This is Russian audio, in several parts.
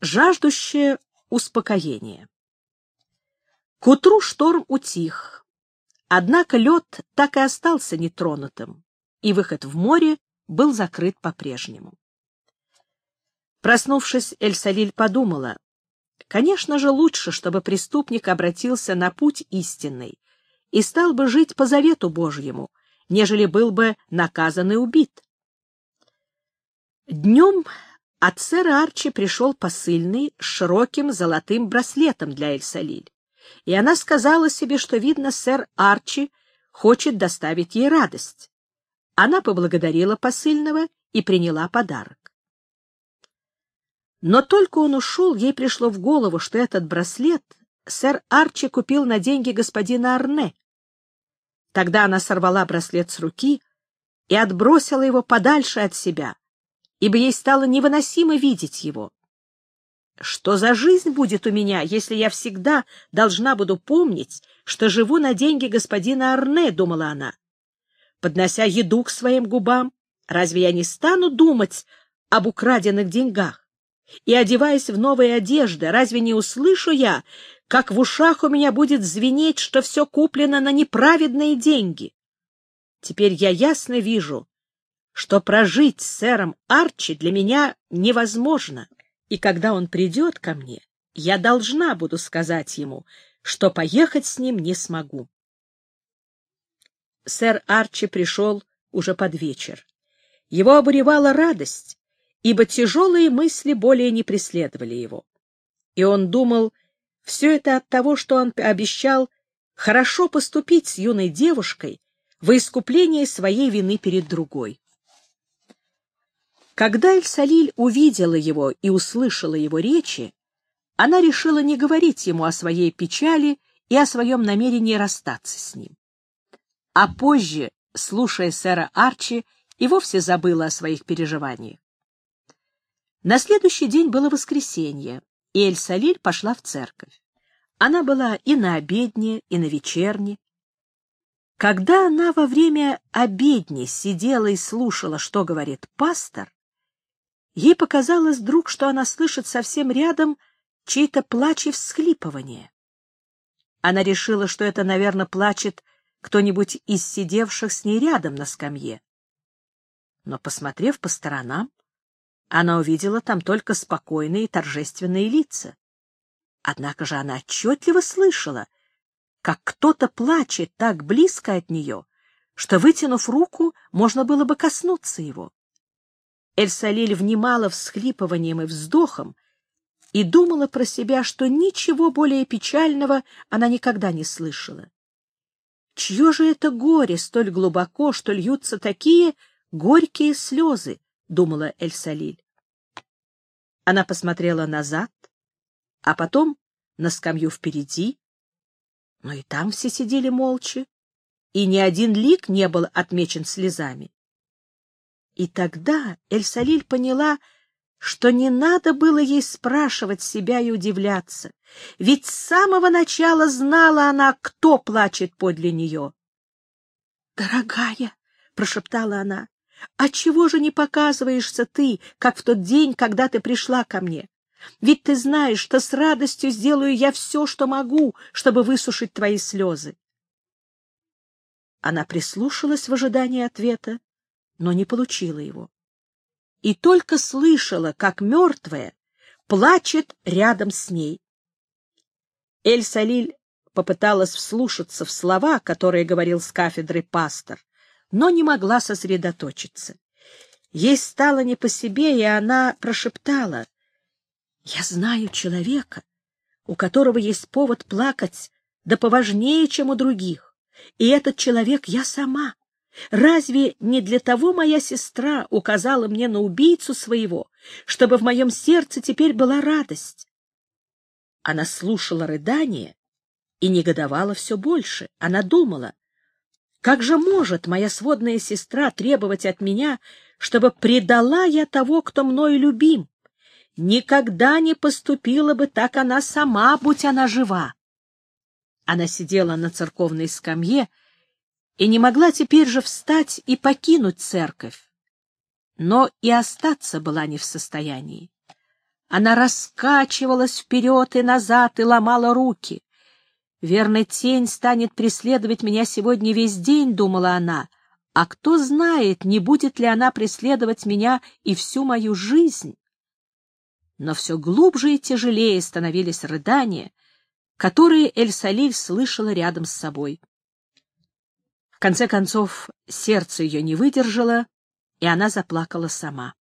жаждущее успокоения. К утру шторм утих, однако лед так и остался нетронутым, и выход в море был закрыт по-прежнему. Проснувшись, Эль-Салиль подумала, конечно же, лучше, чтобы преступник обратился на путь истинный и стал бы жить по завету Божьему, нежели был бы наказан и убит. Днем от сэра Арчи пришел посыльный с широким золотым браслетом для Эль-Салиль, и она сказала себе, что, видно, сэр Арчи хочет доставить ей радость. Она поблагодарила посыльного и приняла подарок. Но только он ушел, ей пришло в голову, что этот браслет сэр Арчи купил на деньги господина Арне. Тогда она сорвала браслет с руки и отбросила его подальше от себя, ибо ей стало невыносимо видеть его. Что за жизнь будет у меня, если я всегда должна буду помнить, что живу на деньги господина Арне, — думала она. Поднося еду к своим губам, разве я не стану думать об украденных деньгах? И, одеваясь в новые одежды, разве не услышу я, как в ушах у меня будет звенеть, что все куплено на неправедные деньги? Теперь я ясно вижу, что прожить с сэром Арчи для меня невозможно, и когда он придет ко мне, я должна буду сказать ему, что поехать с ним не смогу. Сэр Арчи пришел уже под вечер. Его обуревала радость, ибо тяжелые мысли более не преследовали его. И он думал, все это от того, что он обещал хорошо поступить с юной девушкой во искупление своей вины перед другой. Когда Эль-Салиль увидела его и услышала его речи, она решила не говорить ему о своей печали и о своем намерении расстаться с ним. А позже, слушая сэра Арчи, и вовсе забыла о своих переживаниях. На следующий день было воскресенье, и Эль-Салиль пошла в церковь. Она была и на обедне, и на вечерне. Когда она во время обедни сидела и слушала, что говорит пастор, Ей показалось вдруг, что она слышит совсем рядом чей-то плач и всхлипывание. Она решила, что это, наверное, плачет кто-нибудь из сидевших с ней рядом на скамье. Но, посмотрев по сторонам, она увидела там только спокойные и торжественные лица. Однако же она отчетливо слышала, как кто-то плачет так близко от нее, что, вытянув руку, можно было бы коснуться его. Эль-Салиль внимала всхлипыванием и вздохом и думала про себя, что ничего более печального она никогда не слышала. Чье же это горе столь глубоко, что льются такие горькие слезы, — думала Эль-Салиль. Она посмотрела назад, а потом на скамью впереди, но и там все сидели молча, и ни один лик не был отмечен слезами. И тогда Эль-Салиль поняла, что не надо было ей спрашивать себя и удивляться, ведь с самого начала знала она, кто плачет подле нее. «Дорогая», — прошептала она, — «а чего же не показываешься ты, как в тот день, когда ты пришла ко мне? Ведь ты знаешь, что с радостью сделаю я все, что могу, чтобы высушить твои слезы». Она прислушалась в ожидании ответа, но не получила его. И только слышала, как мертвая плачет рядом с ней. Эль-Салиль попыталась вслушаться в слова, которые говорил с кафедры пастор, но не могла сосредоточиться. Ей стало не по себе, и она прошептала, «Я знаю человека, у которого есть повод плакать, да поважнее, чем у других, и этот человек я сама. Разве не для того моя сестра указала мне на убийцу своего, чтобы в моем сердце теперь была радость? Она слушала рыдание и негодовала все больше. Она думала, как же может моя сводная сестра требовать от меня, чтобы предала я того, кто мною любим? Никогда не поступила бы так она сама, будь она жива. Она сидела на церковной скамье, и не могла теперь же встать и покинуть церковь, но и остаться была не в состоянии. Она раскачивалась вперед и назад и ломала руки. «Верно, тень станет преследовать меня сегодня весь день», — думала она. «А кто знает, не будет ли она преследовать меня и всю мою жизнь?» Но все глубже и тяжелее становились рыдания, которые Эль-Салиль слышала рядом с собой. В конце концов, сердце ее не выдержало, и она заплакала сама.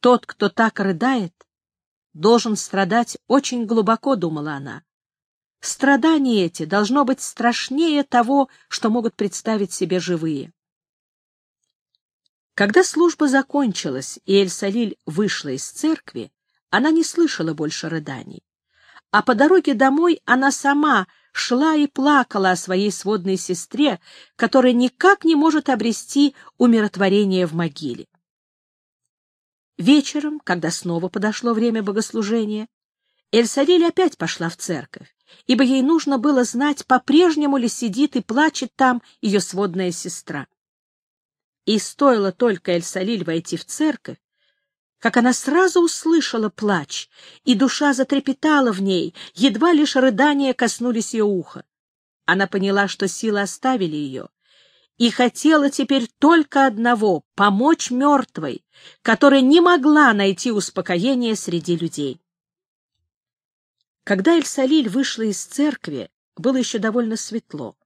Тот, кто так рыдает, должен страдать очень глубоко, думала она. Страдания эти должно быть страшнее того, что могут представить себе живые. Когда служба закончилась и Эль-Салиль вышла из церкви, она не слышала больше рыданий. А по дороге домой она сама шла и плакала о своей сводной сестре, которая никак не может обрести умиротворение в могиле. Вечером, когда снова подошло время богослужения, Эльсариль опять пошла в церковь, ибо ей нужно было знать, по-прежнему ли сидит и плачет там ее сводная сестра. И стоило только Эльсалиль войти в церковь, как она сразу услышала плач, и душа затрепетала в ней, едва лишь рыдания коснулись ее уха. Она поняла, что силы оставили ее, и хотела теперь только одного — помочь мертвой, которая не могла найти успокоения среди людей. Когда Эль-Салиль вышла из церкви, было еще довольно светло,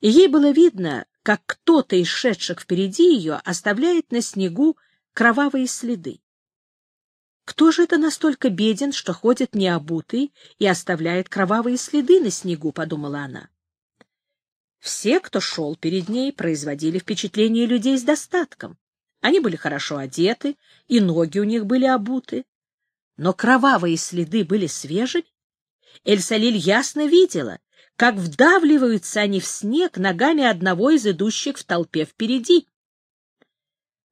и ей было видно, как кто-то из шедших впереди ее оставляет на снегу кровавые следы. Кто же это настолько беден, что ходит необутый и оставляет кровавые следы на снегу, — подумала она. Все, кто шел перед ней, производили впечатление людей с достатком. Они были хорошо одеты, и ноги у них были обуты. Но кровавые следы были свежими. Эльсалиль ясно видела, как вдавливаются они в снег ногами одного из идущих в толпе впереди.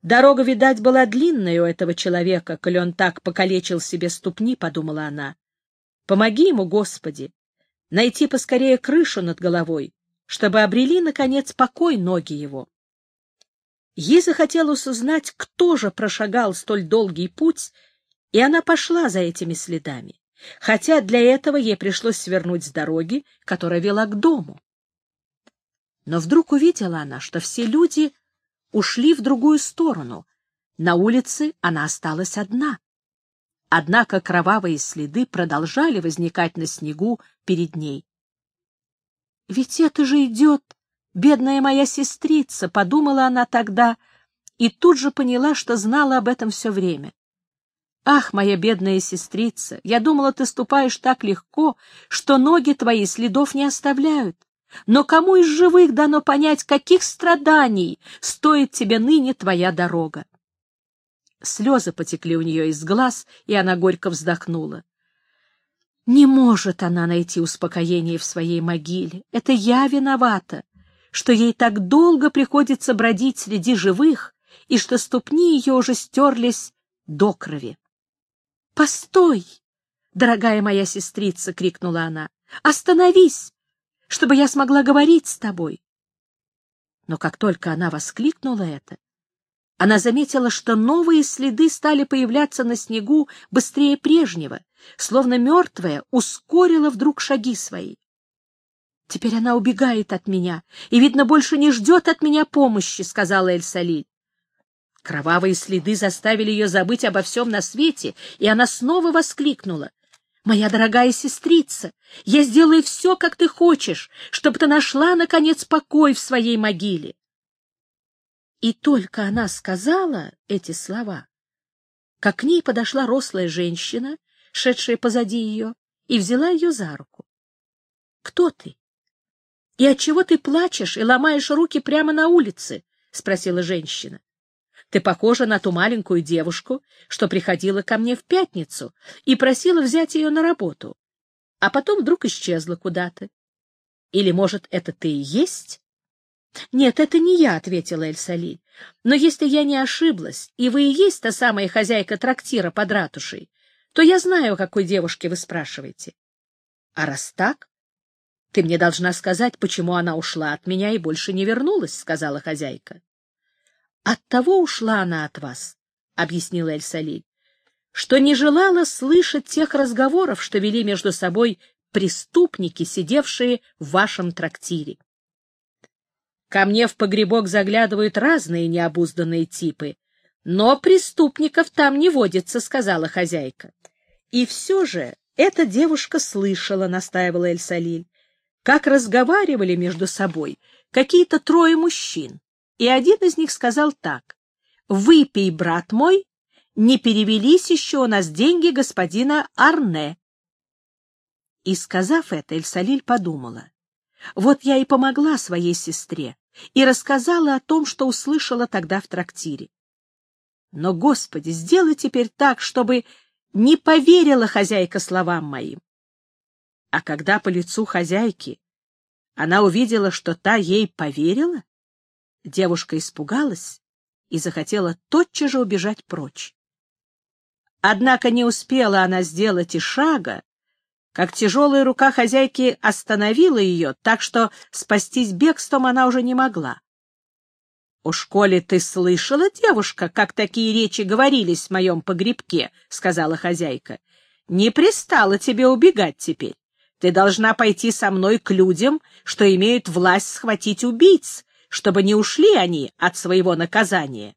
Дорога, видать, была длинная у этого человека, коли он так покалечил себе ступни, — подумала она. Помоги ему, Господи, найти поскорее крышу над головой, чтобы обрели, наконец, покой ноги его. Ей захотелось узнать, кто же прошагал столь долгий путь, и она пошла за этими следами, хотя для этого ей пришлось свернуть с дороги, которая вела к дому. Но вдруг увидела она, что все люди ушли в другую сторону. На улице она осталась одна. Однако кровавые следы продолжали возникать на снегу перед ней. «Ведь это же идет, бедная моя сестрица», — подумала она тогда, и тут же поняла, что знала об этом все время. «Ах, моя бедная сестрица, я думала, ты ступаешь так легко, что ноги твои следов не оставляют. Но кому из живых дано понять, каких страданий стоит тебе ныне твоя дорога? Слезы потекли у нее из глаз, и она горько вздохнула. Не может она найти успокоение в своей могиле. Это я виновата, что ей так долго приходится бродить среди живых, и что ступни ее уже стерлись до крови. «Постой, дорогая моя сестрица!» — крикнула она. «Остановись! Чтобы я смогла говорить с тобой. Но как только она воскликнула это, она заметила, что новые следы стали появляться на снегу быстрее прежнего, словно мертвая ускорила вдруг шаги свои. «Теперь она убегает от меня и, видно, больше не ждет от меня помощи», — сказала Эль-Салиль. Кровавые следы заставили ее забыть обо всем на свете, и она снова воскликнула. Моя дорогая сестрица, я сделаю все, как ты хочешь, чтобы ты нашла, наконец, покой в своей могиле. И только она сказала эти слова, как к ней подошла рослая женщина, шедшая позади ее, и взяла ее за руку. — Кто ты? И отчего ты плачешь и ломаешь руки прямо на улице? — спросила женщина. Ты похожа на ту маленькую девушку, что приходила ко мне в пятницу и просила взять ее на работу, а потом вдруг исчезла куда-то. Или, может, это ты и есть? — Нет, это не я, — ответила Эль-Салиль. — Но если я не ошиблась, и вы и есть та самая хозяйка трактира под ратушей, то я знаю, о какой девушке вы спрашиваете. — А раз так, ты мне должна сказать, почему она ушла от меня и больше не вернулась, — сказала хозяйка. — Оттого ушла она от вас, — объяснила Эль-Салиль, — что не желала слышать тех разговоров, что вели между собой преступники, сидевшие в вашем трактире. Ко мне в погребок заглядывают разные необузданные типы, но преступников там не водится, — сказала хозяйка. И все же эта девушка слышала, — настаивала Эль-Салиль, — как разговаривали между собой какие-то трое мужчин, и один из них сказал так. «Выпей, брат мой, не перевелись еще у нас деньги господина Арне». И, сказав это, Эль-Салиль подумала. Вот я и помогла своей сестре и рассказала о том, что услышала тогда в трактире. Но, Господи, сделай теперь так, чтобы не поверила хозяйка словам моим. А когда по лицу хозяйки она увидела, что та ей поверила, девушка испугалась и захотела тотчас же убежать прочь. Однако не успела она сделать и шага, как тяжелая рука хозяйки остановила ее, так что спастись бегством она уже не могла. — Уж коли ты слышала, девушка, как такие речи говорились в моем погребке, — сказала хозяйка, — не пристало тебе убегать теперь. Ты должна пойти со мной к людям, что имеют власть схватить убийц, чтобы не ушли они от своего наказания.